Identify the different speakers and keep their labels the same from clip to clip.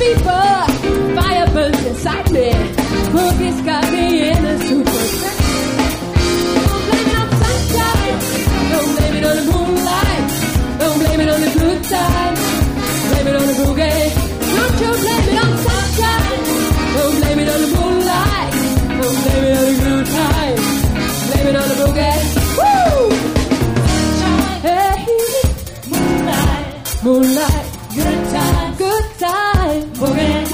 Speaker 1: people. Fire burns inside me. Moonlight, good time, good time, boogie.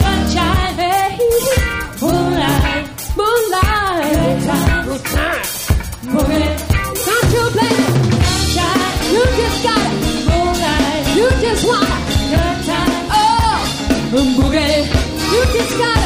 Speaker 1: Sunshine, hey, moonlight, moonlight, good time, good time, boogie. Sunshine. You just got it, moonlight. You just want it, good time, oh, boogie. You just got